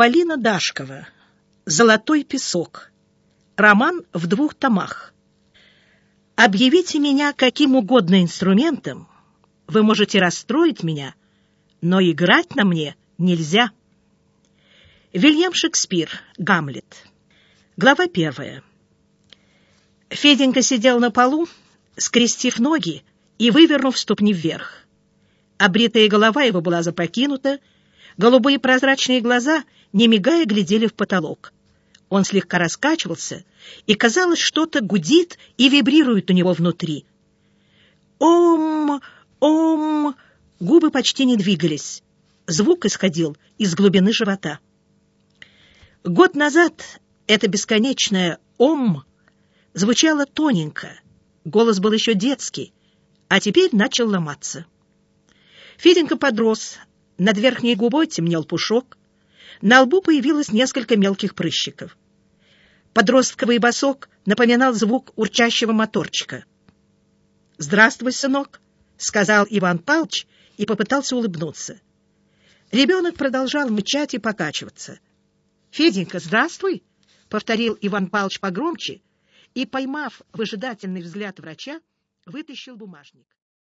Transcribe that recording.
Полина Дашкова. «Золотой песок». Роман в двух томах. Объявите меня каким угодно инструментом, вы можете расстроить меня, но играть на мне нельзя. Вильям Шекспир, Гамлет. Глава первая. Феденька сидел на полу, скрестив ноги и вывернув ступни вверх. Обритая голова его была запрокинута, голубые прозрачные глаза, не мигая, глядели в потолок. Он слегка раскачивался, и, казалось, что-то гудит и вибрирует у него внутри. «Ом! Ом!» Губы почти не двигались. Звук исходил из глубины живота. Год назад это бесконечное «Ом» звучало тоненько, голос был еще детский, а теперь начал ломаться. Феденька подрос, над верхней губой темнел пушок, на лбу появилось несколько мелких прыщиков. Подростковый босок напоминал звук урчащего моторчика. «Здравствуй, сынок», — сказал Иван Павлович и попытался улыбнуться. Ребенок продолжал мычать и покачиваться. «Феденька, здравствуй», — повторил Иван Павлович погромче и, поймав выжидательный взгляд врача, вытащил бумажник.